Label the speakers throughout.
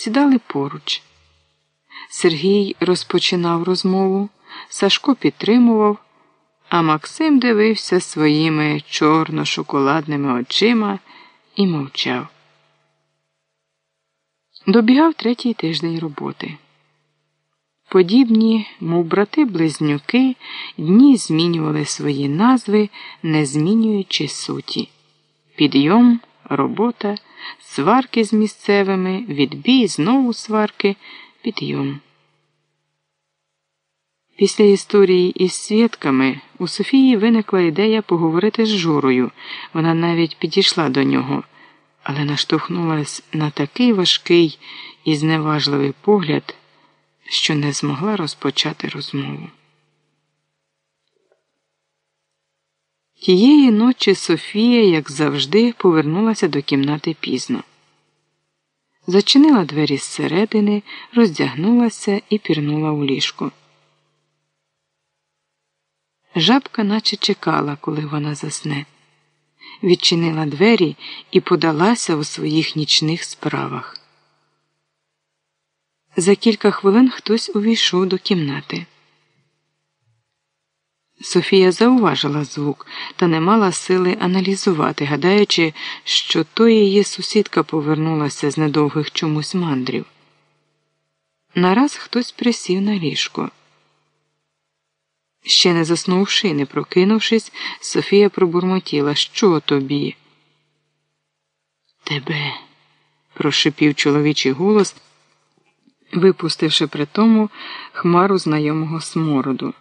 Speaker 1: сідали поруч. Сергій розпочинав розмову, Сашко підтримував, а Максим дивився своїми чорно-шоколадними очима і мовчав. Добігав третій тиждень роботи. Подібні, мов брати-близнюки, дні змінювали свої назви, не змінюючи суті. Підйом, робота, сварки з місцевими, відбій, знову сварки, підйом. Після історії із свідками у Софії виникла ідея поговорити з Жорою. Вона навіть підійшла до нього, але наштовхнулась на такий важкий і зневажливий погляд що не змогла розпочати розмову. Тієї ночі Софія, як завжди, повернулася до кімнати пізно. Зачинила двері зсередини, роздягнулася і пірнула у ліжко. Жабка наче чекала, коли вона засне, відчинила двері і подалася у своїх нічних справах. За кілька хвилин хтось увійшов до кімнати. Софія зауважила звук та не мала сили аналізувати, гадаючи, що то її сусідка повернулася з недовгих чомусь мандрів. Нараз хтось присів на ліжко. Ще не заснувши, не прокинувшись, Софія пробурмотіла Що тобі? Тебе, прошипів чоловічий голос випустивши при тому хмару знайомого смороду.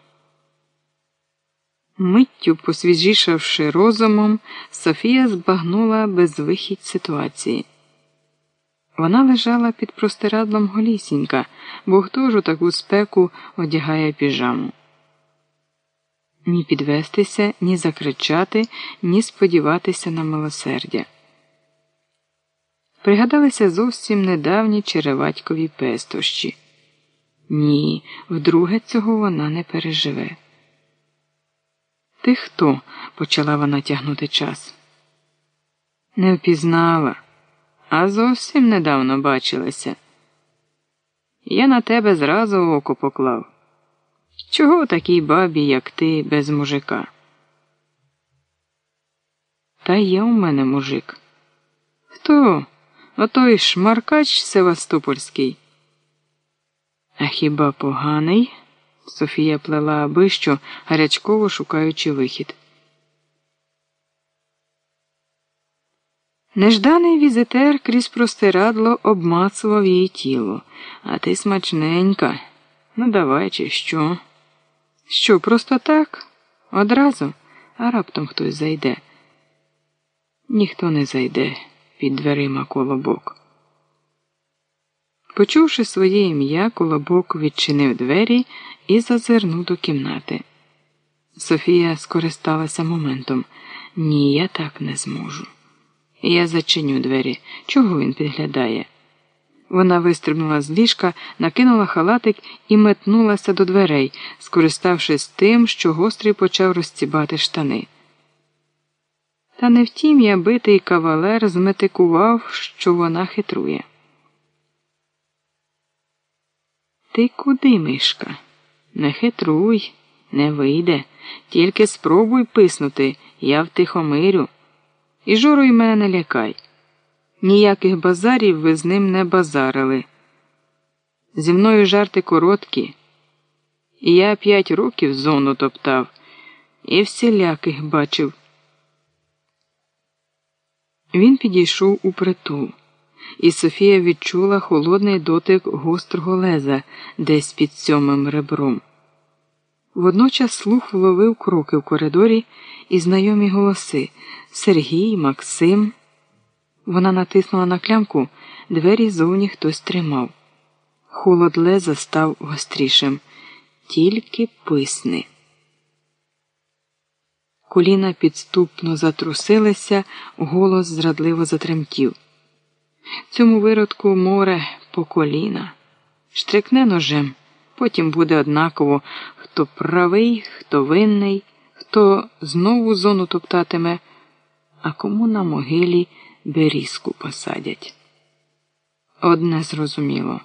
Speaker 1: Миттю, посвіжішавши розумом, Софія збагнула безвихідь ситуації. Вона лежала під простирадлом голісінька, бо хто ж у таку спеку одягає піжаму. Ні підвестися, ні закричати, ні сподіватися на милосердя. Пригадалися зовсім недавні череватькові пестощі. Ні, вдруге цього вона не переживе. Ти хто? почала вона тягнути час. Не впізнала, а зовсім недавно бачилася. Я на тебе зразу око поклав. Чого такій бабі, як ти, без мужика? Та є у мене мужик. Хто? Отой шмаркач Севастопольський. А хіба поганий? Софія плела аби що, гарячково шукаючи вихід. Нежданий візитер крізь простирадло обмацував її тіло, а ти смачненька. Ну, давай, чи що? Що, просто так? Одразу, а раптом хтось зайде. Ніхто не зайде під дверима колобок. Почувши своє ім'я, колобок відчинив двері і зазирнув до кімнати. Софія скористалася моментом. Ні, я так не зможу. Я зачиню двері. Чого він підглядає? Вона вистрибнула з ліжка, накинула халатик і метнулася до дверей, скориставшись тим, що гострий почав розцібати штани. Та не втім я битий кавалер зметикував, що вона хитрує. Ти куди, мишка? Не хитруй, не вийде, тільки спробуй писнути, я втихомирю. І журуй мене не лякай. Ніяких базарів ви з ним не базарили. Зі мною жарти короткі. І я п'ять років зону топтав і всіляких бачив. Він підійшов у притул, і Софія відчула холодний дотик гострого леза десь під сьомим ребром. Водночас слух вловив кроки в коридорі і знайомі голоси Сергій, Максим. Вона натиснула на клямку, двері зовні хтось тримав. Холод леза став гострішим. Тільки писни. Коліна підступно затрусилися, голос зрадливо затремтів. Цьому виродку море по коліна. Штрикне ножем, потім буде однаково, хто правий, хто винний, хто знову зону топтатиме, а кому на могилі берізку посадять. Одне зрозуміло.